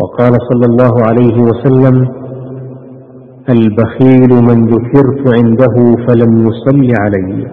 وقال صلى الله عليه وسلم البخيل من ذكرت عنده فلم يصل علي.